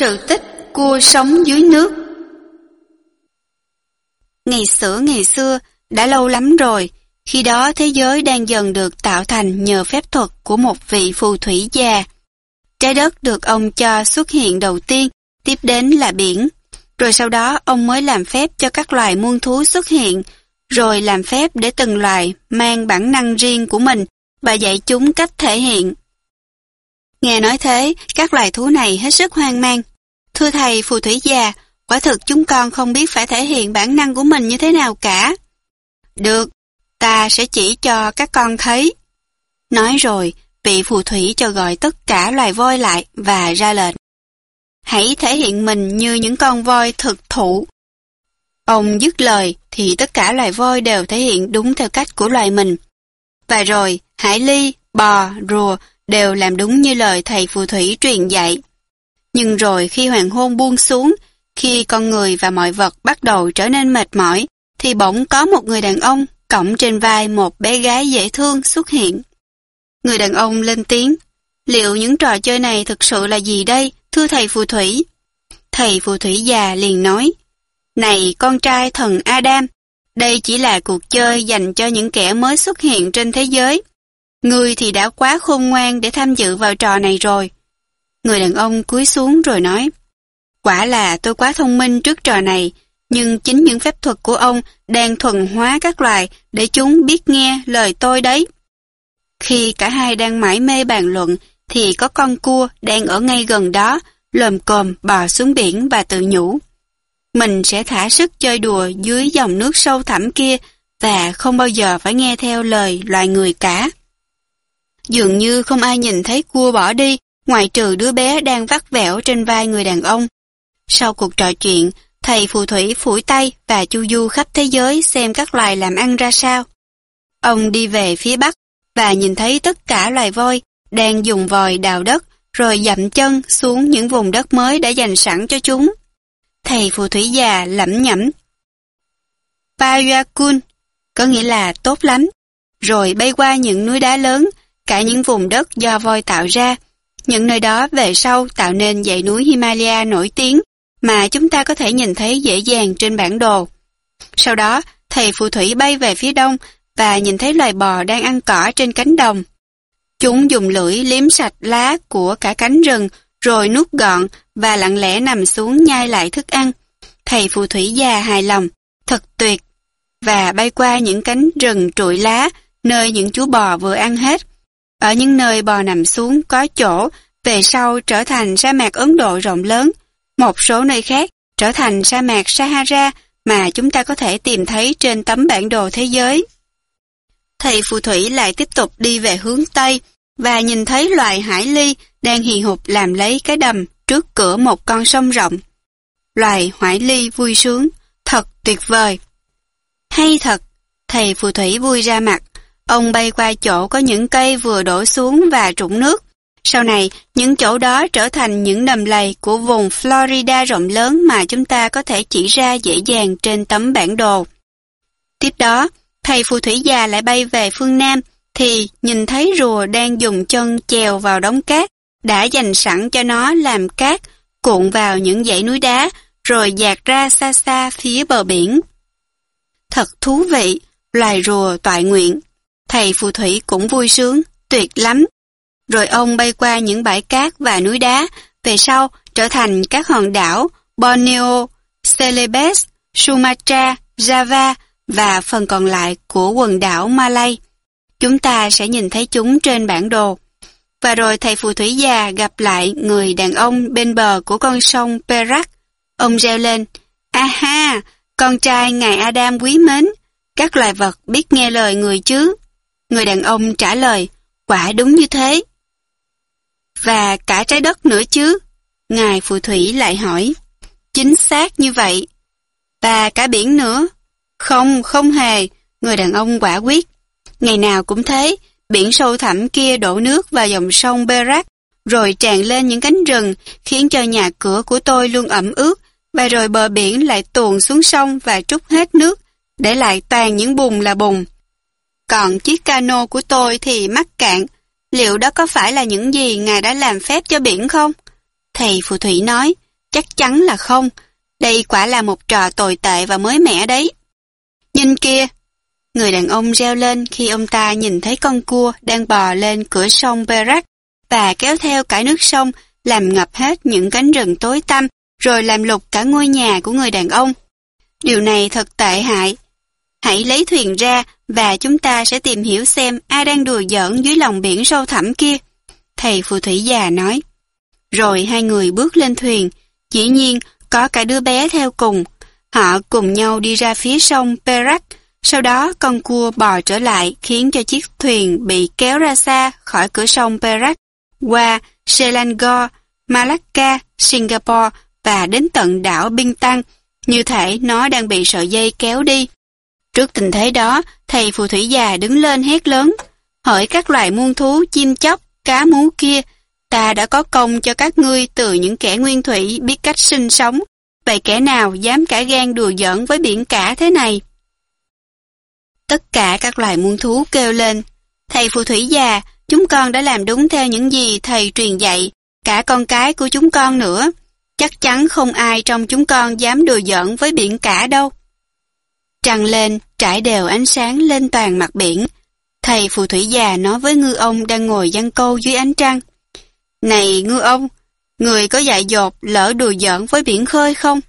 Sự tích cua sống dưới nước Ngày xưa ngày xưa, đã lâu lắm rồi, khi đó thế giới đang dần được tạo thành nhờ phép thuật của một vị phù thủy già. Trái đất được ông cho xuất hiện đầu tiên, tiếp đến là biển. Rồi sau đó ông mới làm phép cho các loài muôn thú xuất hiện, rồi làm phép để từng loài mang bản năng riêng của mình và dạy chúng cách thể hiện. Nghe nói thế, các loài thú này hết sức hoang mang. Thưa thầy phù thủy già, quả thực chúng con không biết phải thể hiện bản năng của mình như thế nào cả. Được, ta sẽ chỉ cho các con thấy. Nói rồi, vị phù thủy cho gọi tất cả loài voi lại và ra lệnh. Hãy thể hiện mình như những con voi thực thụ. Ông dứt lời thì tất cả loài voi đều thể hiện đúng theo cách của loài mình. Và rồi, hải ly, bò, rùa đều làm đúng như lời thầy phù thủy truyền dạy. Nhưng rồi khi hoàng hôn buông xuống, khi con người và mọi vật bắt đầu trở nên mệt mỏi, thì bỗng có một người đàn ông cõng trên vai một bé gái dễ thương xuất hiện. Người đàn ông lên tiếng, liệu những trò chơi này thực sự là gì đây, thưa thầy phù thủy? Thầy phù thủy già liền nói, Này con trai thần Adam, đây chỉ là cuộc chơi dành cho những kẻ mới xuất hiện trên thế giới. Ngươi thì đã quá khôn ngoan để tham dự vào trò này rồi. Người đàn ông cúi xuống rồi nói, Quả là tôi quá thông minh trước trò này, nhưng chính những phép thuật của ông đang thuần hóa các loài để chúng biết nghe lời tôi đấy. Khi cả hai đang mải mê bàn luận, thì có con cua đang ở ngay gần đó, lồm cồm bò xuống biển và tự nhủ. Mình sẽ thả sức chơi đùa dưới dòng nước sâu thẳm kia và không bao giờ phải nghe theo lời loài người cả. Dường như không ai nhìn thấy cua bỏ đi, ngoại trừ đứa bé đang vắt vẻo trên vai người đàn ông. Sau cuộc trò chuyện, thầy phù thủy phủi tay và chu du khắp thế giới xem các loài làm ăn ra sao. Ông đi về phía bắc và nhìn thấy tất cả loài voi đang dùng vòi đào đất rồi dậm chân xuống những vùng đất mới đã dành sẵn cho chúng. Thầy phù thủy già lẩm nhẩm. Payakun, có nghĩa là tốt lắm, rồi bay qua những núi đá lớn, cả những vùng đất do voi tạo ra. Những nơi đó về sau tạo nên dãy núi Himalaya nổi tiếng mà chúng ta có thể nhìn thấy dễ dàng trên bản đồ. Sau đó, thầy phù thủy bay về phía đông và nhìn thấy loài bò đang ăn cỏ trên cánh đồng. Chúng dùng lưỡi liếm sạch lá của cả cánh rừng rồi nuốt gọn và lặng lẽ nằm xuống nhai lại thức ăn. Thầy phù thủy già hài lòng, thật tuyệt, và bay qua những cánh rừng trụi lá nơi những chú bò vừa ăn hết. Ở những nơi bò nằm xuống có chỗ, về sau trở thành sa mạc Ấn Độ rộng lớn. Một số nơi khác trở thành sa mạc Sahara mà chúng ta có thể tìm thấy trên tấm bản đồ thế giới. Thầy phù thủy lại tiếp tục đi về hướng Tây và nhìn thấy loài hải ly đang hì hục làm lấy cái đầm trước cửa một con sông rộng. Loài hải ly vui sướng, thật tuyệt vời. Hay thật, thầy phù thủy vui ra mặt, Ông bay qua chỗ có những cây vừa đổ xuống và trũng nước. Sau này, những chỗ đó trở thành những đầm lầy của vùng Florida rộng lớn mà chúng ta có thể chỉ ra dễ dàng trên tấm bản đồ. Tiếp đó, thầy phù thủy già lại bay về phương Nam, thì nhìn thấy rùa đang dùng chân chèo vào đống cát, đã dành sẵn cho nó làm cát, cuộn vào những dãy núi đá, rồi dạt ra xa xa phía bờ biển. Thật thú vị, loài rùa toại nguyện. Thầy phù thủy cũng vui sướng, tuyệt lắm. Rồi ông bay qua những bãi cát và núi đá, về sau trở thành các hòn đảo Borneo, Celebes, Sumatra, Java và phần còn lại của quần đảo Malay. Chúng ta sẽ nhìn thấy chúng trên bản đồ. Và rồi thầy phù thủy già gặp lại người đàn ông bên bờ của con sông Perak. Ông reo lên, Aha, con trai ngài Adam quý mến, các loài vật biết nghe lời người chứ. Người đàn ông trả lời, quả đúng như thế. Và cả trái đất nữa chứ? Ngài phù thủy lại hỏi. Chính xác như vậy. Và cả biển nữa? Không, không hề. Người đàn ông quả quyết. Ngày nào cũng thế, biển sâu thẳm kia đổ nước vào dòng sông Berak, rồi tràn lên những cánh rừng, khiến cho nhà cửa của tôi luôn ẩm ướt, và rồi bờ biển lại tuồn xuống sông và trút hết nước, để lại toàn những bùn là bùn. Còn chiếc cano của tôi thì mắc cạn. Liệu đó có phải là những gì Ngài đã làm phép cho biển không? Thầy phù thủy nói, Chắc chắn là không. Đây quả là một trò tồi tệ và mới mẻ đấy. Nhìn kia! Người đàn ông reo lên khi ông ta nhìn thấy con cua đang bò lên cửa sông Berak và kéo theo cả nước sông làm ngập hết những cánh rừng tối tăm rồi làm lục cả ngôi nhà của người đàn ông. Điều này thật tệ hại. Hãy lấy thuyền ra và chúng ta sẽ tìm hiểu xem ai đang đùa giỡn dưới lòng biển sâu thẳm kia. Thầy phù thủy già nói. Rồi hai người bước lên thuyền. Dĩ nhiên, có cả đứa bé theo cùng. Họ cùng nhau đi ra phía sông Perak. Sau đó con cua bò trở lại khiến cho chiếc thuyền bị kéo ra xa khỏi cửa sông Perak qua Selangor, Malacca, Singapore và đến tận đảo Bintang. như thể nó đang bị sợi dây kéo đi. Trước tình thế đó, thầy phù thủy già đứng lên hét lớn, hỏi các loài muôn thú chim chóc, cá mú kia, ta đã có công cho các ngươi từ những kẻ nguyên thủy biết cách sinh sống, vậy kẻ nào dám cả gan đùa giỡn với biển cả thế này? Tất cả các loài muôn thú kêu lên, thầy phù thủy già, chúng con đã làm đúng theo những gì thầy truyền dạy, cả con cái của chúng con nữa. Chắc chắn không ai trong chúng con dám đùa giỡn với biển cả đâu. Trăng lên, trải đều ánh sáng lên toàn mặt biển. Thầy phù thủy già nói với ngư ông đang ngồi giăng câu dưới ánh trăng. Này ngư ông, người có dại dột lỡ đùa giỡn với biển khơi không?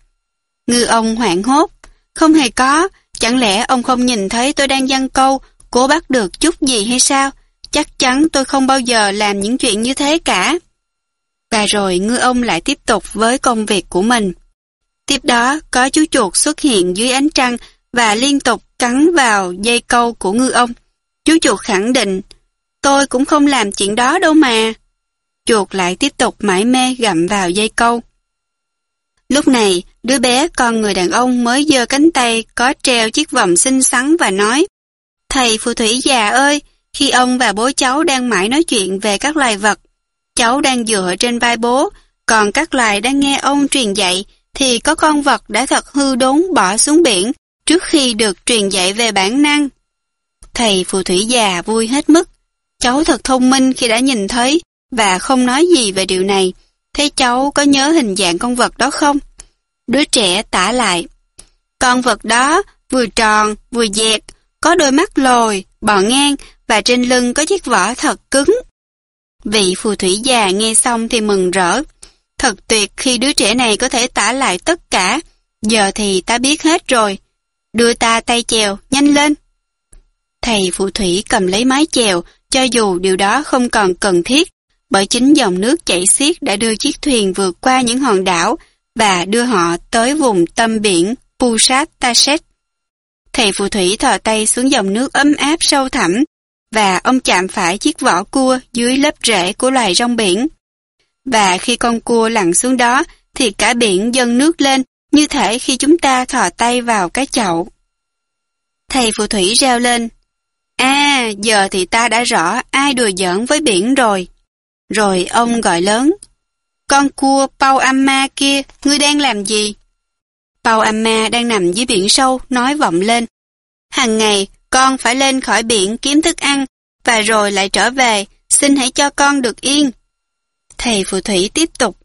Ngư ông hoảng hốt. Không hề có, chẳng lẽ ông không nhìn thấy tôi đang giăng câu, cố bắt được chút gì hay sao? Chắc chắn tôi không bao giờ làm những chuyện như thế cả. Và rồi ngư ông lại tiếp tục với công việc của mình. Tiếp đó, có chú chuột xuất hiện dưới ánh trăng và liên tục cắn vào dây câu của ngư ông. Chú chuột khẳng định, tôi cũng không làm chuyện đó đâu mà. Chuột lại tiếp tục mãi mê gặm vào dây câu. Lúc này, đứa bé con người đàn ông mới giơ cánh tay có treo chiếc vòng xinh xắn và nói Thầy phù thủy già ơi, khi ông và bố cháu đang mãi nói chuyện về các loài vật, cháu đang dựa trên vai bố, còn các loài đang nghe ông truyền dạy, thì có con vật đã thật hư đốn bỏ xuống biển trước khi được truyền dạy về bản năng. Thầy phù thủy già vui hết mức. Cháu thật thông minh khi đã nhìn thấy và không nói gì về điều này. Thế cháu có nhớ hình dạng con vật đó không? Đứa trẻ tả lại. Con vật đó vừa tròn, vừa dẹt, có đôi mắt lồi, bò ngang và trên lưng có chiếc vỏ thật cứng. Vị phù thủy già nghe xong thì mừng rỡ. Thật tuyệt khi đứa trẻ này có thể tả lại tất cả. Giờ thì ta biết hết rồi. Đưa ta tay chèo, nhanh lên. Thầy phù thủy cầm lấy mái chèo, cho dù điều đó không còn cần thiết, bởi chính dòng nước chảy xiết đã đưa chiếc thuyền vượt qua những hòn đảo và đưa họ tới vùng tâm biển Pusat Taset. Thầy phù thủy thò tay xuống dòng nước ấm áp sâu thẳm và ông chạm phải chiếc vỏ cua dưới lớp rễ của loài rong biển. Và khi con cua lặn xuống đó thì cả biển dâng nước lên như thể khi chúng ta thò tay vào cái chậu. Thầy phù thủy reo lên. À, giờ thì ta đã rõ ai đùa giỡn với biển rồi. Rồi ông gọi lớn. Con cua Pau Amma kia, ngươi đang làm gì? Pau Amma đang nằm dưới biển sâu, nói vọng lên. hàng ngày, con phải lên khỏi biển kiếm thức ăn, và rồi lại trở về, xin hãy cho con được yên. Thầy phù thủy tiếp tục.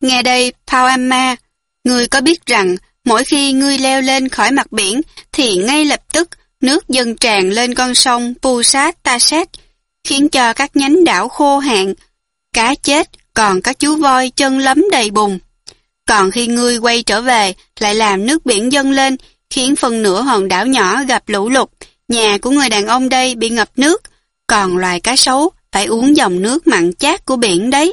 Nghe đây, Pau Amma, ngươi có biết rằng mỗi khi ngươi leo lên khỏi mặt biển thì ngay lập tức nước dâng tràn lên con sông Pusat Taset khiến cho các nhánh đảo khô hạn, cá chết, còn các chú voi chân lấm đầy bùn. Còn khi ngươi quay trở về, lại làm nước biển dâng lên, khiến phần nửa hòn đảo nhỏ gặp lũ lụt, nhà của người đàn ông đây bị ngập nước, còn loài cá sấu phải uống dòng nước mặn chát của biển đấy.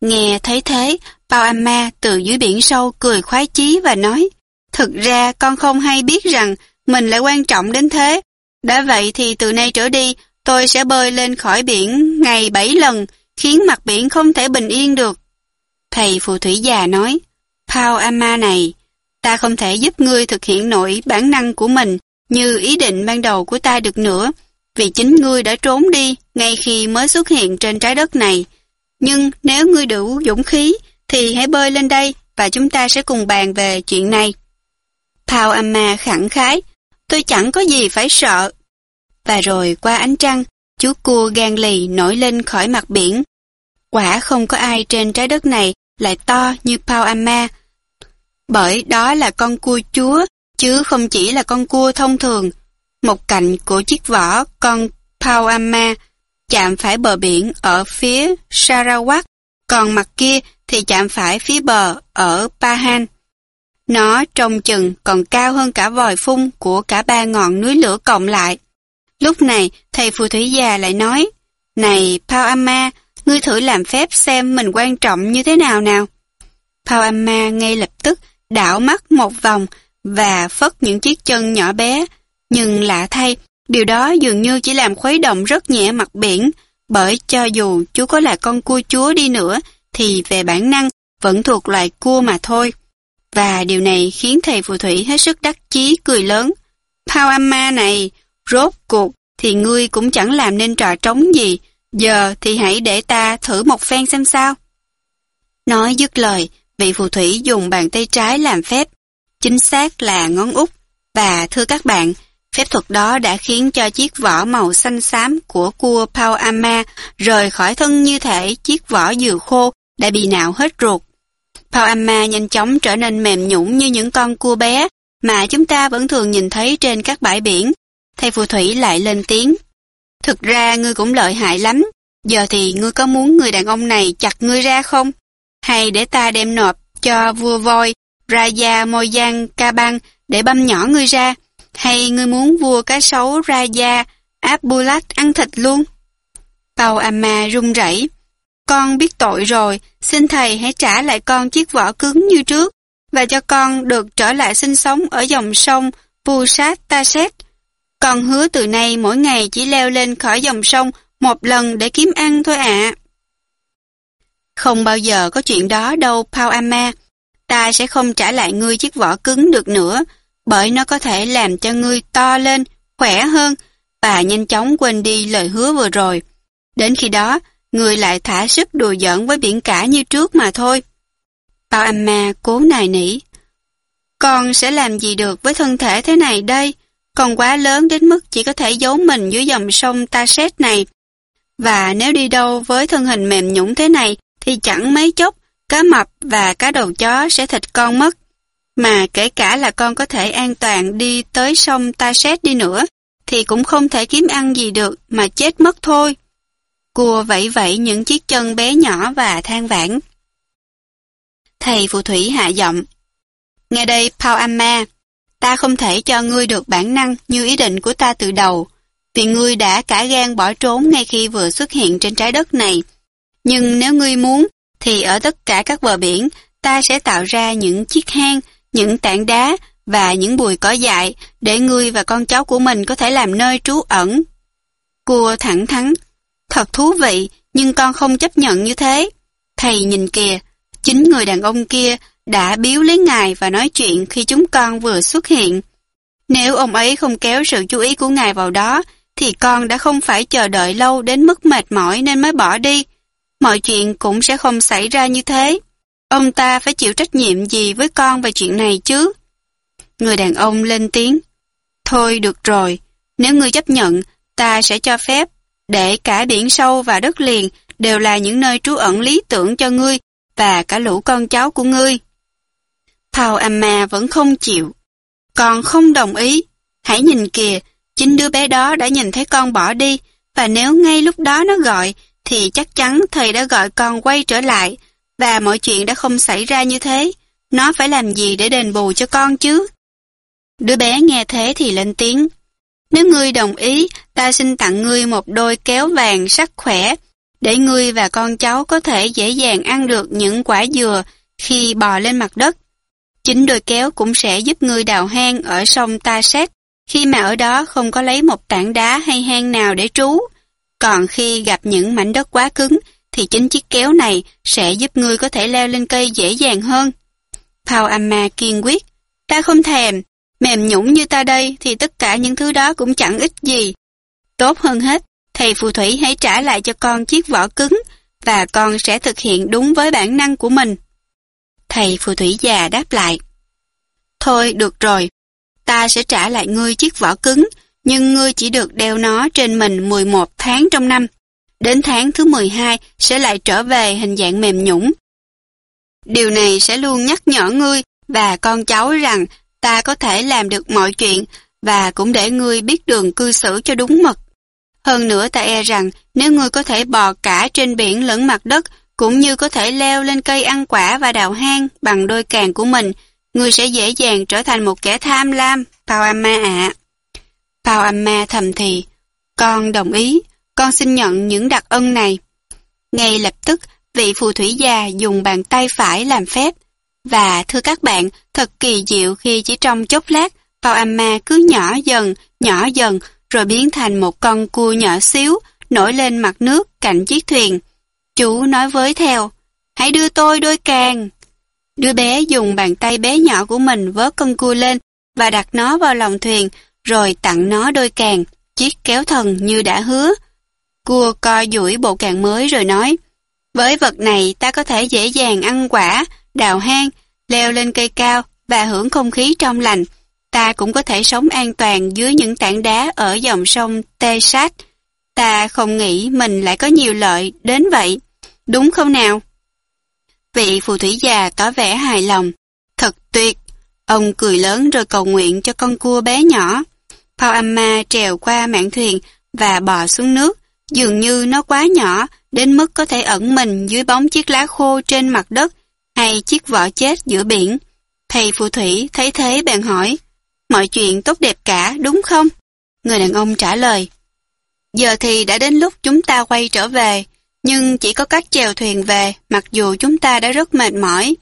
Nghe thấy thế, Bao Amma từ dưới biển sâu cười khoái chí và nói, Thực ra con không hay biết rằng mình lại quan trọng đến thế. Đã vậy thì từ nay trở đi, tôi sẽ bơi lên khỏi biển ngày bảy lần, khiến mặt biển không thể bình yên được. Thầy phù thủy già nói, Pao Amma này, ta không thể giúp ngươi thực hiện nổi bản năng của mình như ý định ban đầu của ta được nữa, vì chính ngươi đã trốn đi ngay khi mới xuất hiện trên trái đất này. Nhưng nếu ngươi đủ dũng khí, thì hãy bơi lên đây và chúng ta sẽ cùng bàn về chuyện này. Thao Amma khẳng khái, tôi chẳng có gì phải sợ. Và rồi qua ánh trăng, chú cua gan lì nổi lên khỏi mặt biển. Quả không có ai trên trái đất này lại to như Pao Amma. Bởi đó là con cua chúa, chứ không chỉ là con cua thông thường. Một cạnh của chiếc vỏ con Pao Amma chạm phải bờ biển ở phía Sarawak, còn mặt kia thì chạm phải phía bờ ở Pahan. Nó trông chừng còn cao hơn cả vòi phun của cả ba ngọn núi lửa cộng lại. Lúc này, thầy phù thủy già lại nói, Này, Pao Amma, ngươi thử làm phép xem mình quan trọng như thế nào nào. Pao Amma ngay lập tức đảo mắt một vòng và phất những chiếc chân nhỏ bé. Nhưng lạ thay, điều đó dường như chỉ làm khuấy động rất nhẹ mặt biển, bởi cho dù chú có là con cua chúa đi nữa, thì về bản năng vẫn thuộc loài cua mà thôi. Và điều này khiến thầy phù thủy hết sức đắc chí cười lớn. Pao Amma này, rốt cuộc thì ngươi cũng chẳng làm nên trò trống gì, giờ thì hãy để ta thử một phen xem sao. Nói dứt lời, vị phù thủy dùng bàn tay trái làm phép, chính xác là ngón út. Và thưa các bạn, phép thuật đó đã khiến cho chiếc vỏ màu xanh xám của cua pau ama rời khỏi thân như thể chiếc vỏ dừa khô đã bị nạo hết ruột. pau ama nhanh chóng trở nên mềm nhũn như những con cua bé mà chúng ta vẫn thường nhìn thấy trên các bãi biển. Thầy phù thủy lại lên tiếng. Thực ra ngươi cũng lợi hại lắm. Giờ thì ngươi có muốn người đàn ông này chặt ngươi ra không? Hay để ta đem nộp cho vua voi Raja Moyan Kaban để băm nhỏ ngươi ra? Hay ngươi muốn vua cá sấu Raja Abulat ăn thịt luôn? Bầu Amma run rẩy. Con biết tội rồi, xin thầy hãy trả lại con chiếc vỏ cứng như trước và cho con được trở lại sinh sống ở dòng sông Pusat Taset. Con hứa từ nay mỗi ngày chỉ leo lên khỏi dòng sông một lần để kiếm ăn thôi ạ. Không bao giờ có chuyện đó đâu, Pau Amma. Ta sẽ không trả lại ngươi chiếc vỏ cứng được nữa, bởi nó có thể làm cho ngươi to lên, khỏe hơn và nhanh chóng quên đi lời hứa vừa rồi. Đến khi đó, người lại thả sức đùa giỡn với biển cả như trước mà thôi. Bao Amma cố nài nỉ. Con sẽ làm gì được với thân thể thế này đây? Con quá lớn đến mức chỉ có thể giấu mình dưới dòng sông ta sét này. Và nếu đi đâu với thân hình mềm nhũng thế này, thì chẳng mấy chốc, cá mập và cá đầu chó sẽ thịt con mất. Mà kể cả là con có thể an toàn đi tới sông Ta Xét đi nữa, thì cũng không thể kiếm ăn gì được mà chết mất thôi. Cua vẫy vẫy những chiếc chân bé nhỏ và than vãn. Thầy phù thủy hạ giọng. Nghe đây, Pao Amma, ta không thể cho ngươi được bản năng như ý định của ta từ đầu, vì ngươi đã cả gan bỏ trốn ngay khi vừa xuất hiện trên trái đất này. Nhưng nếu ngươi muốn, thì ở tất cả các bờ biển, ta sẽ tạo ra những chiếc hang, những tảng đá và những bùi cỏ dại để ngươi và con cháu của mình có thể làm nơi trú ẩn. Cua thẳng thắn, Thật thú vị, nhưng con không chấp nhận như thế. Thầy nhìn kìa, chính người đàn ông kia đã biếu lấy ngài và nói chuyện khi chúng con vừa xuất hiện. Nếu ông ấy không kéo sự chú ý của ngài vào đó, thì con đã không phải chờ đợi lâu đến mức mệt mỏi nên mới bỏ đi. Mọi chuyện cũng sẽ không xảy ra như thế. Ông ta phải chịu trách nhiệm gì với con về chuyện này chứ? Người đàn ông lên tiếng. Thôi được rồi, nếu ngươi chấp nhận, ta sẽ cho phép để cả biển sâu và đất liền đều là những nơi trú ẩn lý tưởng cho ngươi và cả lũ con cháu của ngươi. Thao Amma vẫn không chịu. Con không đồng ý. Hãy nhìn kìa, chính đứa bé đó đã nhìn thấy con bỏ đi, và nếu ngay lúc đó nó gọi, thì chắc chắn thầy đã gọi con quay trở lại, và mọi chuyện đã không xảy ra như thế. Nó phải làm gì để đền bù cho con chứ? Đứa bé nghe thế thì lên tiếng. Nếu ngươi đồng ý, ta xin tặng ngươi một đôi kéo vàng sắc khỏe, để ngươi và con cháu có thể dễ dàng ăn được những quả dừa khi bò lên mặt đất. Chính đôi kéo cũng sẽ giúp ngươi đào hang ở sông Ta-sét khi mà ở đó không có lấy một tảng đá hay hang nào để trú. Còn khi gặp những mảnh đất quá cứng, thì chính chiếc kéo này sẽ giúp ngươi có thể leo lên cây dễ dàng hơn. Pao Amma kiên quyết, ta không thèm, Mềm nhũng như ta đây thì tất cả những thứ đó cũng chẳng ích gì. Tốt hơn hết, thầy phù thủy hãy trả lại cho con chiếc vỏ cứng và con sẽ thực hiện đúng với bản năng của mình. Thầy phù thủy già đáp lại. Thôi được rồi, ta sẽ trả lại ngươi chiếc vỏ cứng, nhưng ngươi chỉ được đeo nó trên mình 11 tháng trong năm. Đến tháng thứ 12 sẽ lại trở về hình dạng mềm nhũng. Điều này sẽ luôn nhắc nhở ngươi và con cháu rằng ta có thể làm được mọi chuyện và cũng để ngươi biết đường cư xử cho đúng mực. Hơn nữa ta e rằng nếu ngươi có thể bò cả trên biển lẫn mặt đất cũng như có thể leo lên cây ăn quả và đào hang bằng đôi càng của mình, ngươi sẽ dễ dàng trở thành một kẻ tham lam, Pauama ạ. À. Pauama thầm thì, con đồng ý, con xin nhận những đặc ân này. Ngay lập tức, vị phù thủy già dùng bàn tay phải làm phép. Và thưa các bạn, thật kỳ diệu khi chỉ trong chốc lát, Pauama cứ nhỏ dần, nhỏ dần, rồi biến thành một con cua nhỏ xíu, nổi lên mặt nước cạnh chiếc thuyền. Chú nói với theo, hãy đưa tôi đôi càng. Đứa bé dùng bàn tay bé nhỏ của mình vớt con cua lên và đặt nó vào lòng thuyền, rồi tặng nó đôi càng, chiếc kéo thần như đã hứa. Cua co duỗi bộ càng mới rồi nói, với vật này ta có thể dễ dàng ăn quả, đào hang, leo lên cây cao và hưởng không khí trong lành. Ta cũng có thể sống an toàn dưới những tảng đá ở dòng sông Tê Sát. Ta không nghĩ mình lại có nhiều lợi đến vậy. Đúng không nào? Vị phù thủy già tỏ vẻ hài lòng. Thật tuyệt! Ông cười lớn rồi cầu nguyện cho con cua bé nhỏ. Paul Amma trèo qua mạn thuyền và bò xuống nước. Dường như nó quá nhỏ đến mức có thể ẩn mình dưới bóng chiếc lá khô trên mặt đất hay chiếc vỏ chết giữa biển. Thầy phù thủy thấy thế bèn hỏi, mọi chuyện tốt đẹp cả đúng không? Người đàn ông trả lời, giờ thì đã đến lúc chúng ta quay trở về, nhưng chỉ có cách chèo thuyền về mặc dù chúng ta đã rất mệt mỏi.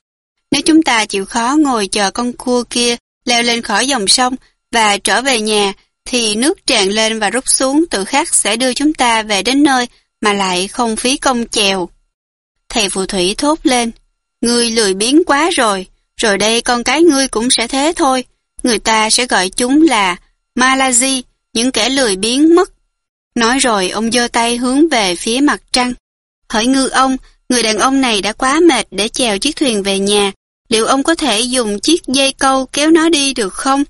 Nếu chúng ta chịu khó ngồi chờ con cua kia leo lên khỏi dòng sông và trở về nhà, thì nước tràn lên và rút xuống tự khắc sẽ đưa chúng ta về đến nơi mà lại không phí công chèo. Thầy phù thủy thốt lên, ngươi lười biếng quá rồi, rồi đây con cái ngươi cũng sẽ thế thôi. Người ta sẽ gọi chúng là Malazi, những kẻ lười biếng mất. Nói rồi ông giơ tay hướng về phía mặt trăng. Hỏi ngư ông, người đàn ông này đã quá mệt để chèo chiếc thuyền về nhà, liệu ông có thể dùng chiếc dây câu kéo nó đi được không?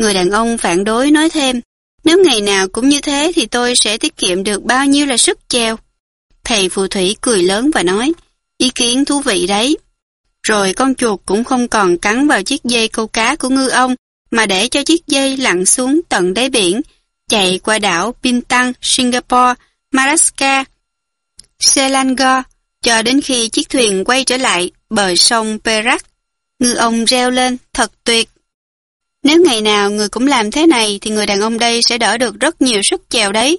Người đàn ông phản đối nói thêm, nếu ngày nào cũng như thế thì tôi sẽ tiết kiệm được bao nhiêu là sức treo Thầy phù thủy cười lớn và nói, ý kiến thú vị đấy. Rồi con chuột cũng không còn cắn vào chiếc dây câu cá của ngư ông, mà để cho chiếc dây lặn xuống tận đáy biển, chạy qua đảo Bintang, Singapore, Madagascar, Selangor, cho đến khi chiếc thuyền quay trở lại bờ sông Perak. Ngư ông reo lên, thật tuyệt. Nếu ngày nào người cũng làm thế này thì người đàn ông đây sẽ đỡ được rất nhiều sức chèo đấy.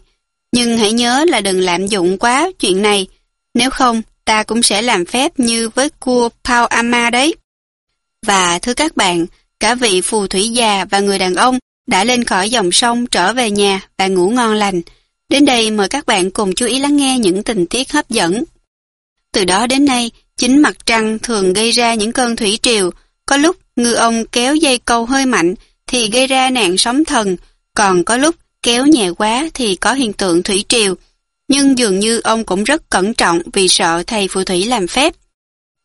Nhưng hãy nhớ là đừng lạm dụng quá chuyện này. Nếu không, ta cũng sẽ làm phép như với cua pau Ama đấy. Và thưa các bạn, cả vị phù thủy già và người đàn ông đã lên khỏi dòng sông trở về nhà và ngủ ngon lành. Đến đây mời các bạn cùng chú ý lắng nghe những tình tiết hấp dẫn. Từ đó đến nay, chính mặt trăng thường gây ra những cơn thủy triều, có lúc ngư ông kéo dây câu hơi mạnh thì gây ra nạn sóng thần, còn có lúc kéo nhẹ quá thì có hiện tượng thủy triều. Nhưng dường như ông cũng rất cẩn trọng vì sợ thầy phù thủy làm phép.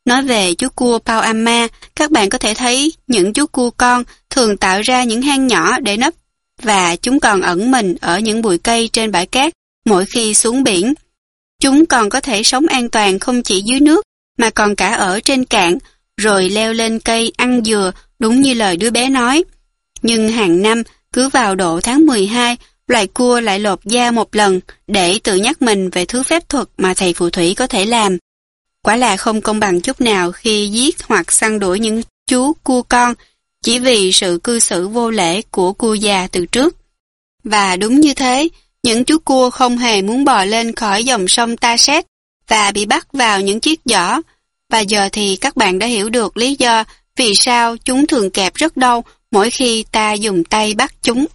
Nói về chú cua Pao Amma, các bạn có thể thấy những chú cua con thường tạo ra những hang nhỏ để nấp và chúng còn ẩn mình ở những bụi cây trên bãi cát mỗi khi xuống biển. Chúng còn có thể sống an toàn không chỉ dưới nước mà còn cả ở trên cạn rồi leo lên cây ăn dừa đúng như lời đứa bé nói. Nhưng hàng năm, cứ vào độ tháng 12, loài cua lại lột da một lần để tự nhắc mình về thứ phép thuật mà thầy phù thủy có thể làm. Quả là không công bằng chút nào khi giết hoặc săn đuổi những chú cua con chỉ vì sự cư xử vô lễ của cua già từ trước. Và đúng như thế, những chú cua không hề muốn bò lên khỏi dòng sông Ta Xét và bị bắt vào những chiếc giỏ. Và giờ thì các bạn đã hiểu được lý do vì sao chúng thường kẹp rất đau mỗi khi ta dùng tay bắt chúng.